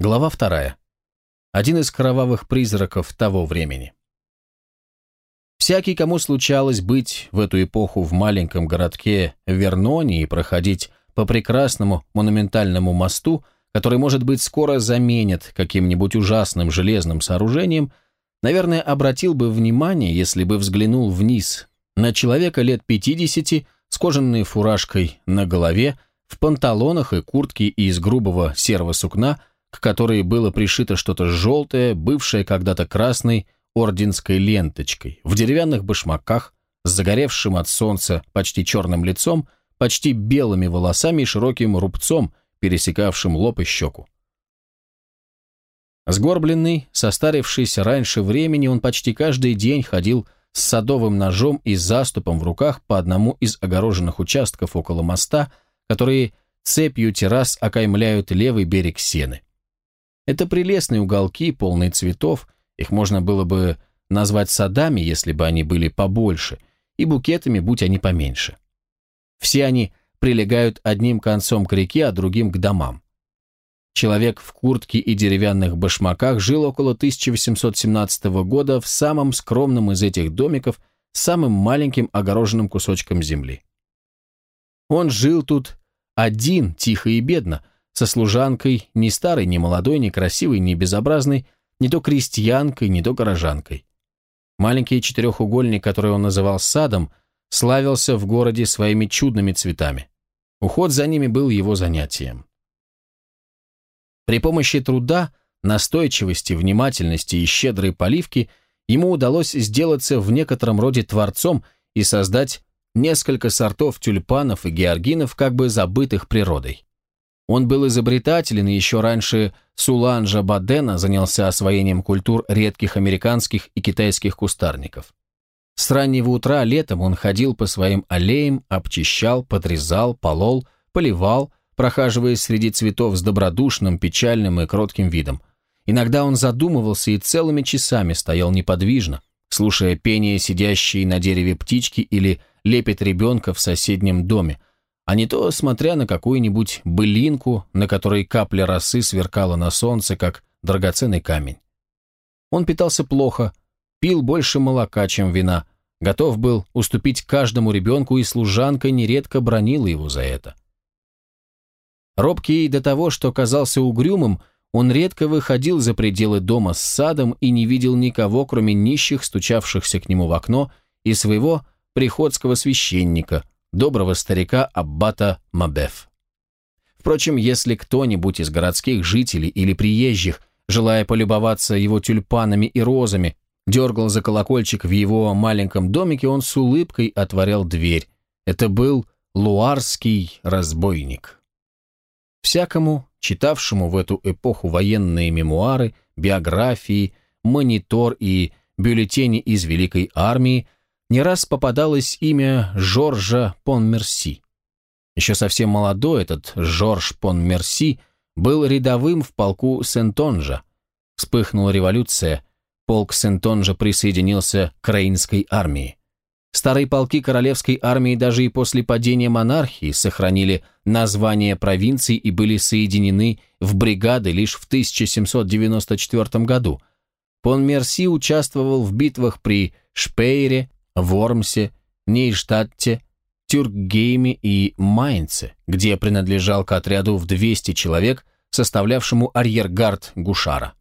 Глава вторая. Один из кровавых призраков того времени. Всякий, кому случалось быть в эту эпоху в маленьком городке Верноне и проходить по прекрасному монументальному мосту, который, может быть, скоро заменят каким-нибудь ужасным железным сооружением, наверное, обратил бы внимание, если бы взглянул вниз на человека лет 50 с кожаной фуражкой на голове, в панталонах и куртке из грубого серого сукна, к которой было пришито что-то желтое, бывшее когда-то красной орденской ленточкой, в деревянных башмаках, с загоревшим от солнца почти черным лицом, почти белыми волосами и широким рубцом, пересекавшим лоб и щеку. Сгорбленный, состарившийся раньше времени, он почти каждый день ходил с садовым ножом и заступом в руках по одному из огороженных участков около моста, которые цепью террас окаймляют левый берег Сены. Это прелестные уголки, полные цветов, их можно было бы назвать садами, если бы они были побольше, и букетами, будь они поменьше. Все они прилегают одним концом к реке, а другим к домам. Человек в куртке и деревянных башмаках жил около 1817 года в самом скромном из этих домиков, самым маленьким огороженным кусочком земли. Он жил тут один, тихо и бедно, со служанкой, ни старой, ни молодой, ни красивой, ни безобразной, не то крестьянкой, не то горожанкой. Маленький четырехугольник, который он называл садом, славился в городе своими чудными цветами. Уход за ними был его занятием. При помощи труда, настойчивости, внимательности и щедрой поливки ему удалось сделаться в некотором роде творцом и создать несколько сортов тюльпанов и георгинов, как бы забытых природой. Он был изобретателен и еще раньше Суланжа Бадена занялся освоением культур редких американских и китайских кустарников. С раннего утра летом он ходил по своим аллеям, обчищал, подрезал, полол, поливал, прохаживаясь среди цветов с добродушным, печальным и кротким видом. Иногда он задумывался и целыми часами стоял неподвижно, слушая пение сидящей на дереве птички или лепет ребенка в соседнем доме, а не то смотря на какую-нибудь былинку, на которой капля росы сверкала на солнце, как драгоценный камень. Он питался плохо, пил больше молока, чем вина, готов был уступить каждому ребенку, и служанка нередко бронила его за это. Робкий до того, что казался угрюмым, он редко выходил за пределы дома с садом и не видел никого, кроме нищих, стучавшихся к нему в окно, и своего приходского священника, доброго старика Аббата Мабеф. Впрочем, если кто-нибудь из городских жителей или приезжих, желая полюбоваться его тюльпанами и розами, дергал за колокольчик в его маленьком домике, он с улыбкой отворял дверь. Это был луарский разбойник. Всякому, читавшему в эту эпоху военные мемуары, биографии, монитор и бюллетени из Великой Армии, не раз попадалось имя Жоржа Понмерси. Еще совсем молодой этот Жорж Понмерси был рядовым в полку Сентонжа. Вспыхнула революция, полк Сентонжа присоединился к Рейнской армии. Старые полки королевской армии даже и после падения монархии сохранили название провинций и были соединены в бригады лишь в 1794 году. Понмерси участвовал в битвах при Шпейре, Вормсе, Нейштадте, Тюркгейме и Майнце, где принадлежал к отряду в 200 человек, составлявшему арьергард Гушара.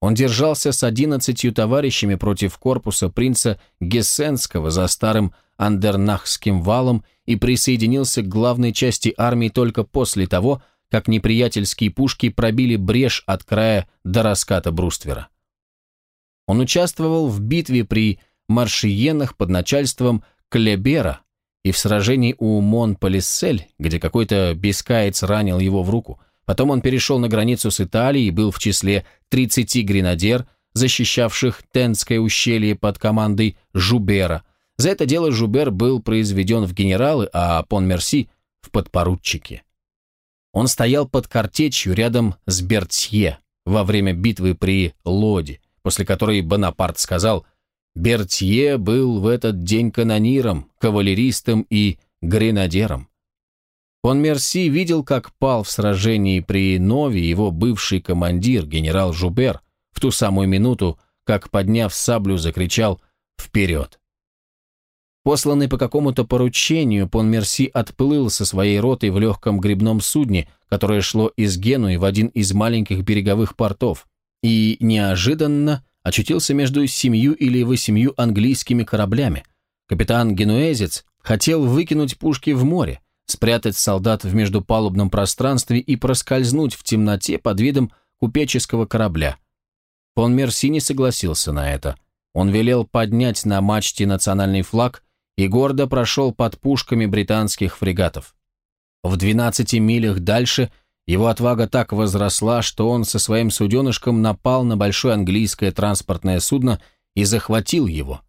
Он держался с одиннадцатью товарищами против корпуса принца Гессенского за старым Андернахским валом и присоединился к главной части армии только после того, как неприятельские пушки пробили брешь от края до раската бруствера. Он участвовал в битве при маршиенах под начальством Клебера и в сражении у Мон-Полиссель, где какой-то бескаец ранил его в руку. Потом он перешел на границу с Италией и был в числе 30 гренадер, защищавших Тенское ущелье под командой Жубера. За это дело Жубер был произведен в генералы, а Пон-Мерси – в подпоручики. Он стоял под картечью рядом с Бертье во время битвы при Лоде, после которой Бонапарт сказал – Бертье был в этот день канониром, кавалеристом и гренадером. Он Мерси видел, как пал в сражении при Нове его бывший командир, генерал Жубер, в ту самую минуту, как, подняв саблю, закричал «Вперед!». Посланный по какому-то поручению, Пон Мерси отплыл со своей ротой в легком грибном судне, которое шло из Генуи в один из маленьких береговых портов, и неожиданно очутился между семью или восемью английскими кораблями. Капитан-генуэзец хотел выкинуть пушки в море, спрятать солдат в междупалубном пространстве и проскользнуть в темноте под видом купеческого корабля. Пон Мерси не согласился на это. Он велел поднять на мачте национальный флаг и гордо прошел под пушками британских фрегатов. В 12 милях дальше его отвага так возросла, что он со своим суденышком напал на большое английское транспортное судно и захватил его.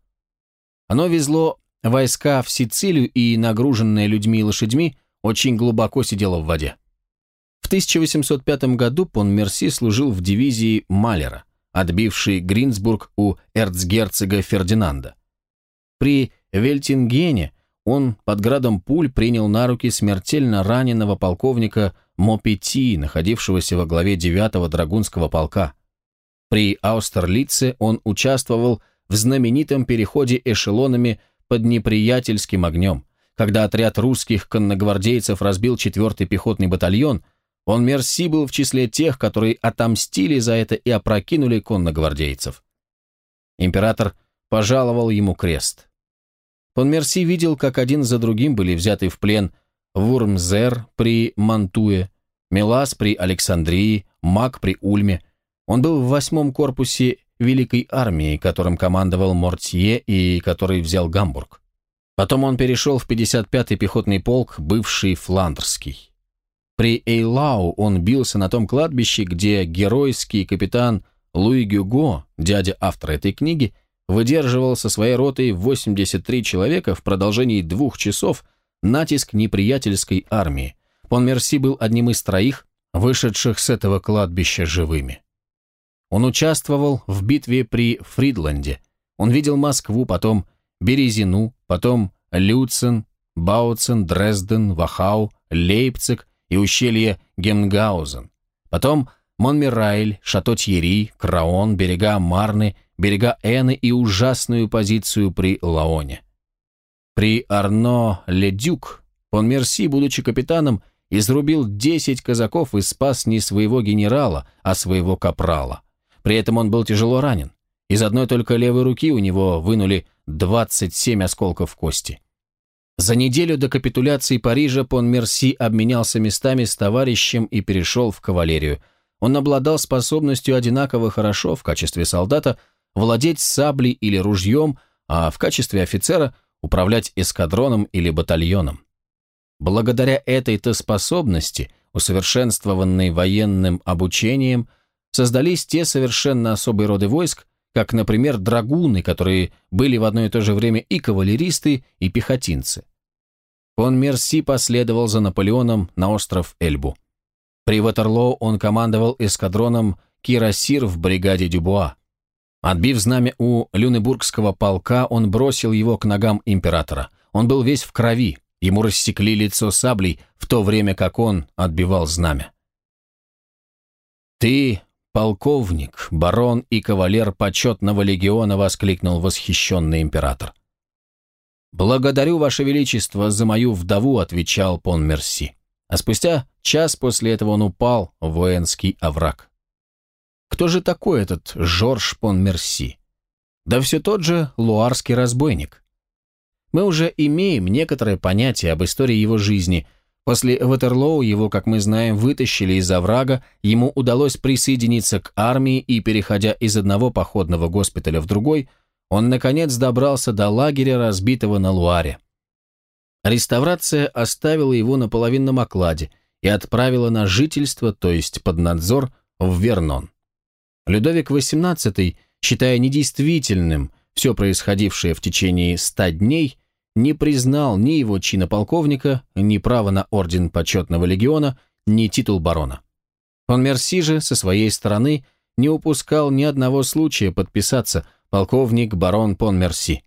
Оно везло войска в Сицилию и, нагруженное людьми и лошадьми, очень глубоко сидело в воде. В 1805 году Пон Мерси служил в дивизии Малера, отбившей Гринсбург у эрцгерцога Фердинанда. При Вельтингене он под градом пуль принял на руки смертельно раненого полковника Мопети, находившегося во главе 9-го драгунского полка. При Аустерлице он участвовал в знаменитом переходе эшелонами под неприятельским огнем. Когда отряд русских конногвардейцев разбил 4-й пехотный батальон, он Мерси был в числе тех, которые отомстили за это и опрокинули конногвардейцев. Император пожаловал ему крест. Понмерси видел, как один за другим были взяты в плен Вурмзер при Мантуе, Мелас при Александрии, Мак при Ульме. Он был в восьмом корпусе Великой армии, которым командовал Мортье и который взял Гамбург. Потом он перешел в 55-й пехотный полк, бывший фландерский. При Эйлау он бился на том кладбище, где геройский капитан Луи Гюго, дядя автора этой книги, выдерживал со своей ротой 83 человека в продолжении двух часов натиск неприятельской армии. Понмерси был одним из троих, вышедших с этого кладбища живыми. Он участвовал в битве при Фридланде. Он видел Москву, потом Березину, потом Люцен, Бауцен, Дрезден, Вахау, Лейпциг и ущелье Гемгаузен. Потом Монмирайль, Шато-Тьери, Краон, берега Марны, берега Эны и ужасную позицию при Лаоне. При Арно Ледюк Понмерси, будучи капитаном, изрубил 10 казаков и спас не своего генерала, а своего капрала. При этом он был тяжело ранен. Из одной только левой руки у него вынули 27 осколков кости. За неделю до капитуляции Парижа Понмерси обменялся местами с товарищем и перешел в кавалерию – он обладал способностью одинаково хорошо в качестве солдата владеть саблей или ружьем, а в качестве офицера управлять эскадроном или батальоном. Благодаря этой-то способности, усовершенствованной военным обучением, создались те совершенно особые роды войск, как, например, драгуны, которые были в одно и то же время и кавалеристы, и пехотинцы. Фон Мерси последовал за Наполеоном на остров Эльбу. При Ватерлоу он командовал эскадроном Кирасир в бригаде Дюбуа. Отбив знамя у Люнебургского полка, он бросил его к ногам императора. Он был весь в крови, ему рассекли лицо саблей, в то время как он отбивал знамя. «Ты, полковник, барон и кавалер почетного легиона!» — воскликнул восхищенный император. «Благодарю, Ваше Величество, за мою вдову», — отвечал Пон Мерси. А спустя час после этого он упал в воинский овраг. Кто же такой этот Жорж Понмерси? Да все тот же луарский разбойник. Мы уже имеем некоторое понятие об истории его жизни. После Ватерлоу его, как мы знаем, вытащили из оврага, ему удалось присоединиться к армии и, переходя из одного походного госпиталя в другой, он, наконец, добрался до лагеря, разбитого на Луаре. Реставрация оставила его на половинном окладе и отправила на жительство, то есть под надзор, в Вернон. Людовик XVIII, считая недействительным все происходившее в течение ста дней, не признал ни его чина полковника, ни права на орден почетного легиона, ни титул барона. Он Мерси же, со своей стороны, не упускал ни одного случая подписаться полковник барон Пон Мерси.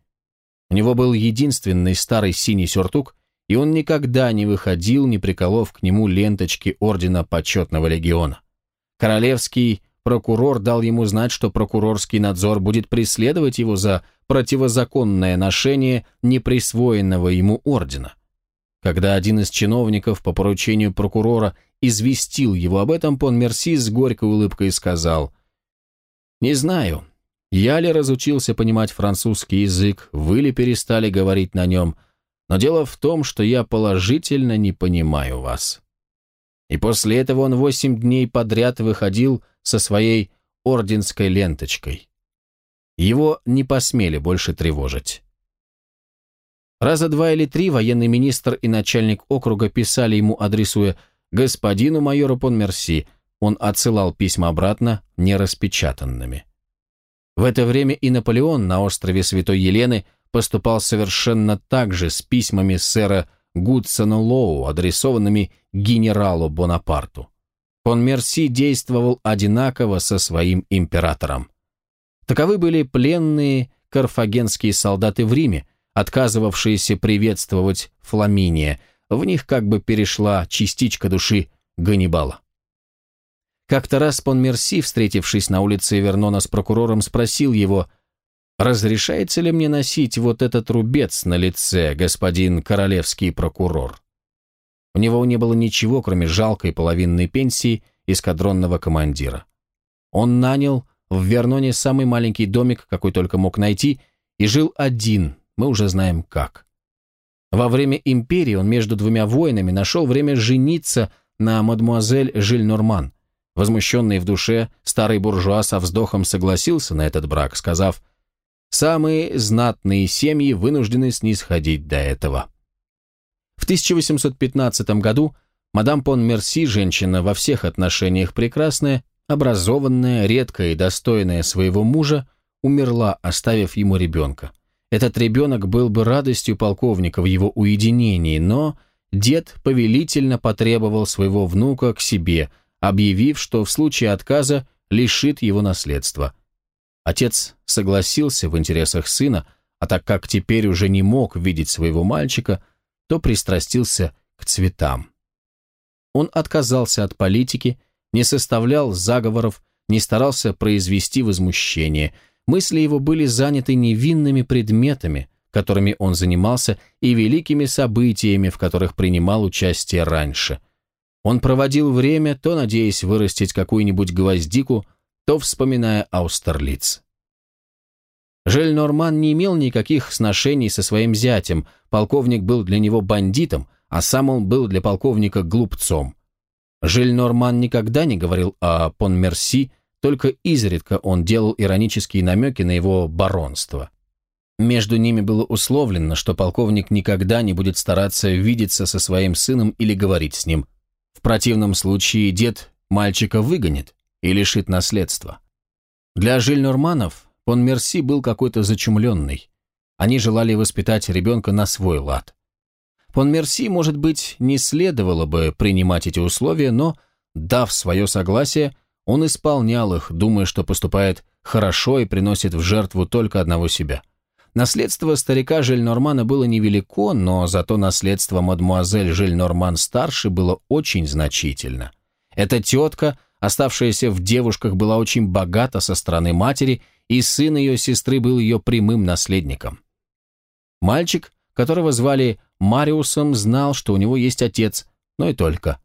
У него был единственный старый синий сюртук, и он никогда не выходил, не приколов к нему ленточки Ордена Почетного Легиона. Королевский прокурор дал ему знать, что прокурорский надзор будет преследовать его за противозаконное ношение неприсвоенного ему ордена. Когда один из чиновников по поручению прокурора известил его об этом, Пон Мерси с горькой улыбкой сказал, «Не знаю, я ли разучился понимать французский язык, вы ли перестали говорить на нем, но дело в том, что я положительно не понимаю вас». И после этого он восемь дней подряд выходил со своей орденской ленточкой. Его не посмели больше тревожить. Раза два или три военный министр и начальник округа писали ему, адресуя «Господину майору Понмерси», он отсылал письма обратно нераспечатанными. В это время и Наполеон на острове Святой Елены поступал совершенно так же с письмами сэра Гудсона Лоу, адресованными генералу Бонапарту. Понмерси действовал одинаково со своим императором. Таковы были пленные карфагенские солдаты в Риме, отказывавшиеся приветствовать Фламиния, в них как бы перешла частичка души Ганнибала. Как-то раз Понмерси, встретившись на улице Вернона с прокурором, спросил его, «Разрешается ли мне носить вот этот рубец на лице, господин королевский прокурор?» У него не было ничего, кроме жалкой половинной пенсии эскадронного командира. Он нанял в Верноне самый маленький домик, какой только мог найти, и жил один, мы уже знаем как. Во время империи он между двумя войнами нашел время жениться на мадмуазель Жиль Норман. Возмущенный в душе, старый буржуа со вздохом согласился на этот брак, сказав, «Самые знатные семьи вынуждены снисходить до этого». В 1815 году мадам Пон Мерси, женщина во всех отношениях прекрасная, образованная, редкая и достойная своего мужа, умерла, оставив ему ребенка. Этот ребенок был бы радостью полковника в его уединении, но дед повелительно потребовал своего внука к себе, объявив, что в случае отказа лишит его наследства. Отец согласился в интересах сына, а так как теперь уже не мог видеть своего мальчика, то пристрастился к цветам. Он отказался от политики, не составлял заговоров, не старался произвести возмущение. Мысли его были заняты невинными предметами, которыми он занимался, и великими событиями, в которых принимал участие раньше. Он проводил время, то надеясь вырастить какую-нибудь гвоздику, то вспоминая Аустерлиц. Жель Норман не имел никаких сношений со своим зятем, полковник был для него бандитом, а сам он был для полковника глупцом. Жиль Норман никогда не говорил о Понмерси, только изредка он делал иронические намеки на его баронство. Между ними было условлено, что полковник никогда не будет стараться видеться со своим сыном или говорить с ним. В противном случае дед мальчика выгонит и лишит наследства. Для Жиль Норманов он Мерси был какой-то зачумленный. Они желали воспитать ребенка на свой лад. Пон Мерси, может быть, не следовало бы принимать эти условия, но, дав свое согласие, он исполнял их, думая, что поступает хорошо и приносит в жертву только одного себя. Наследство старика Жильнормана было невелико, но зато наследство мадмуазель Жильнорман-старше было очень значительно. Эта тетка, оставшаяся в девушках, была очень богата со стороны матери и сын ее сестры был ее прямым наследником. Мальчик, которого звали Мариусом, знал, что у него есть отец, но и только.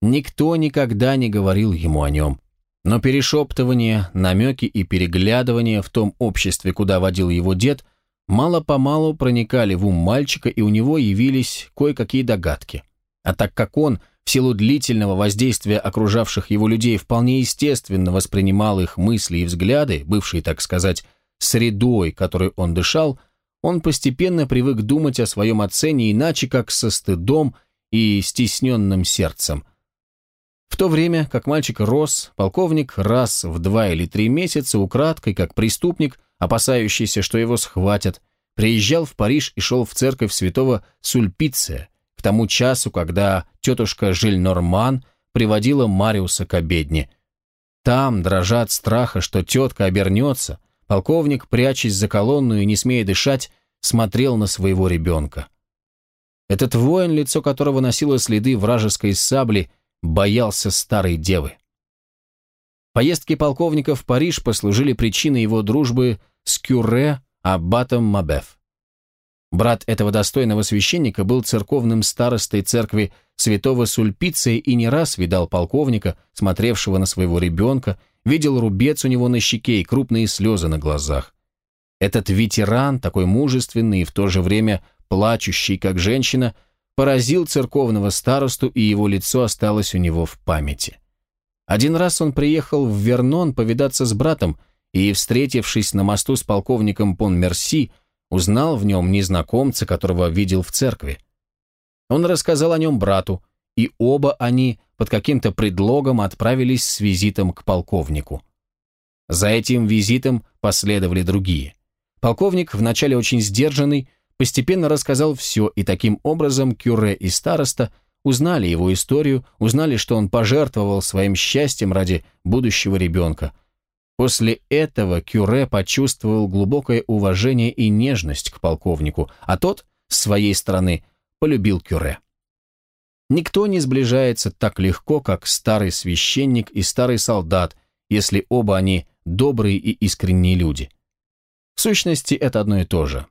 Никто никогда не говорил ему о нем, но перешептывания, намеки и переглядывания в том обществе, куда водил его дед, мало-помалу проникали в ум мальчика, и у него явились кое-какие догадки. А так как он – в силу длительного воздействия окружавших его людей вполне естественно воспринимал их мысли и взгляды, бывшие, так сказать, средой, которой он дышал, он постепенно привык думать о своем отце не иначе, как со стыдом и стесненным сердцем. В то время, как мальчик рос, полковник раз в два или три месяца украдкой, как преступник, опасающийся, что его схватят, приезжал в Париж и шел в церковь святого Сульпиция, к тому часу, когда тетушка Жильнорман приводила Мариуса к обедне. Там, дрожа от страха, что тетка обернется, полковник, прячась за колонну и не смея дышать, смотрел на своего ребенка. Этот воин, лицо которого носило следы вражеской сабли, боялся старой девы. Поездки полковника в Париж послужили причиной его дружбы с Кюре Аббатом Мабеф. Брат этого достойного священника был церковным старостой церкви святого Сульпиция и не раз видал полковника, смотревшего на своего ребенка, видел рубец у него на щеке и крупные слезы на глазах. Этот ветеран, такой мужественный и в то же время плачущий, как женщина, поразил церковного старосту, и его лицо осталось у него в памяти. Один раз он приехал в Вернон повидаться с братом, и, встретившись на мосту с полковником Пон-Мерси, узнал в нем незнакомца, которого видел в церкви. Он рассказал о нем брату, и оба они под каким-то предлогом отправились с визитом к полковнику. За этим визитом последовали другие. Полковник, вначале очень сдержанный, постепенно рассказал все, и таким образом Кюре и староста узнали его историю, узнали, что он пожертвовал своим счастьем ради будущего ребенка. После этого Кюре почувствовал глубокое уважение и нежность к полковнику, а тот, с своей стороны, полюбил Кюре. Никто не сближается так легко, как старый священник и старый солдат, если оба они добрые и искренние люди. В сущности, это одно и то же.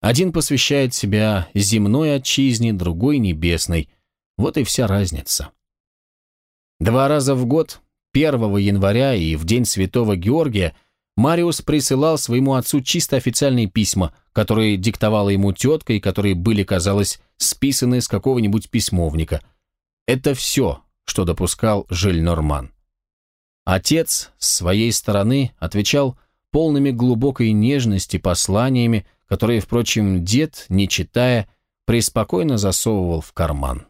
Один посвящает себя земной отчизне, другой – небесной. Вот и вся разница. Два раза в год, 1 января и в день Святого Георгия, Мариус присылал своему отцу чисто официальные письма, которые диктовала ему тетка и которые были, казалось, списаны с какого-нибудь письмовника. Это все, что допускал Жиль Норман. Отец, с своей стороны, отвечал полными глубокой нежности посланиями, которые, впрочем, дед, не читая, преспокойно засовывал в карман.